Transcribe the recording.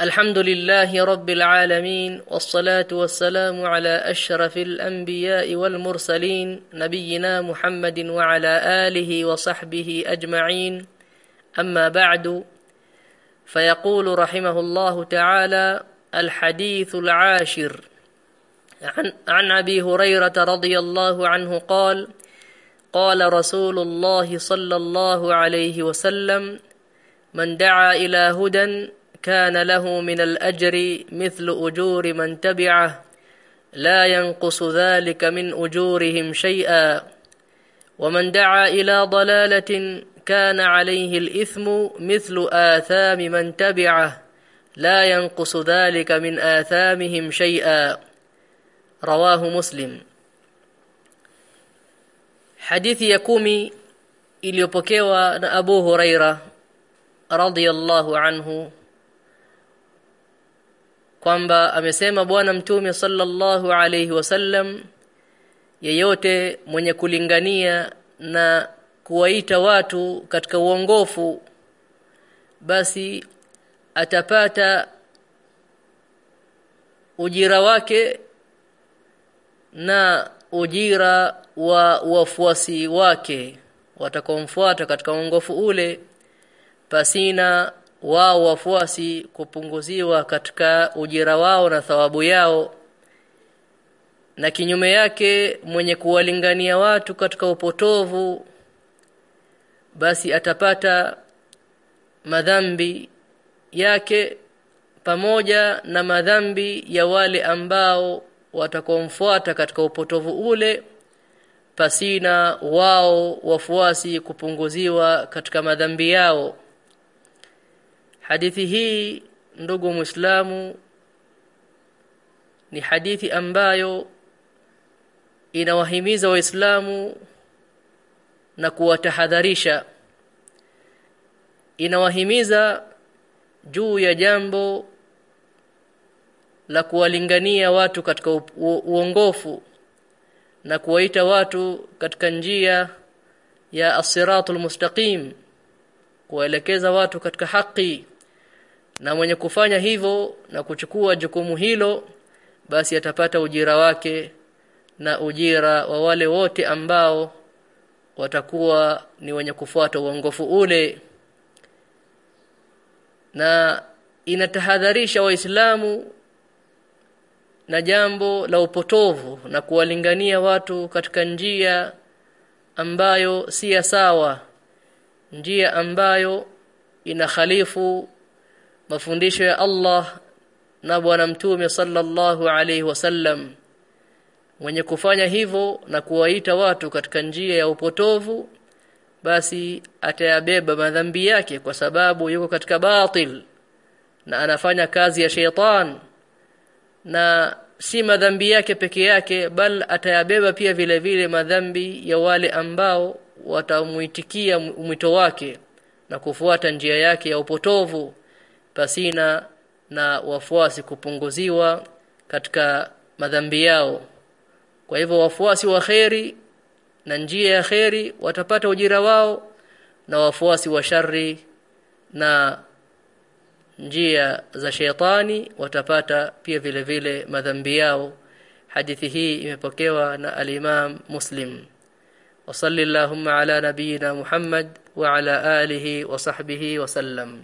الحمد لله رب العالمين والصلاة والسلام على أشرف الأنبياء والمرسلين نبينا محمد وعلى آله وصحبه أجمعين. أما بعد فيقول رحمه الله تعالى الحديث العاشر. عن, عن أبي هريرة رضي الله عنه قال قال رسول الله صلى الله عليه وسلم من دعا إلى هدى كان له من الأجر مثل أجور من تبعه لا ينقص ذلك من أجورهم شيئا. ومن دعا إلى ضلالة كان عليه الإثم مثل آثام من تبعه لا ينقص ذلك من آثامهم شيئا. رواه مسلم. hadithi ya kumi na Abu Huraira radhiyallahu anhu kwamba amesema bwana mtume sallallahu alayhi wasallam yeyote mwenye kulingania na kuwaita watu katika uongofu basi atapata ujira wake na ujira wa wafuasi wake watakaomfuata katika uongofu ule pasina wao wafuasi kupunguziwa katika ujira wao na thawabu yao na kinyume yake mwenye kuwalingania watu katika upotovu basi atapata madhambi yake pamoja na madhambi ya wale ambao watakomfuata katika upotovu ule pasina wao wafuasi kupunguziwa katika madhambi yao hadithi hii ndugu muislamu ni hadithi ambayo inawahimiza waislamu na kuwatahadharisha. Inawahimiza juu ya jambo la kuwalingania watu katika uongofu na kuwaita watu katika njia ya as-siratul mustaqim kuwaelekeza watu katika haki na mwenye kufanya hivyo na kuchukua jukumu hilo basi atapata ujira wake na ujira wa wale wote ambao watakuwa ni wenye kufuata uongofu ule. Na inatahadharisha waislamu na jambo la upotovu na kuwalingania watu katika njia ambayo si sawa njia ambayo inakhalifu mafundisho ya Allah na bwana mtume sallallahu alaihi wasallam mwenye kufanya hivyo na kuwaita watu katika njia ya upotovu basi atayabeba madhambi yake kwa sababu yuko katika batil na anafanya kazi ya sheitan na si madhambi yake peke yake bal atayabeba pia vile vile madhambi ya wale ambao watamuitikia mwito wake na kufuata njia yake ya upotovu pasina na wafuasi kupunguziwa katika madhambi yao. Kwa hivyo wafuasi wa kheri na njia ya kheri watapata ujira wao na wafuasi wa shari na njia za sheitani watapata pia vile vile madhambi yao. Hadithi hii imepokewa na alimam Muslim. Wa sallallahu ala nabiyina Muhammad wa ala alihi wa sahbihi wa sallam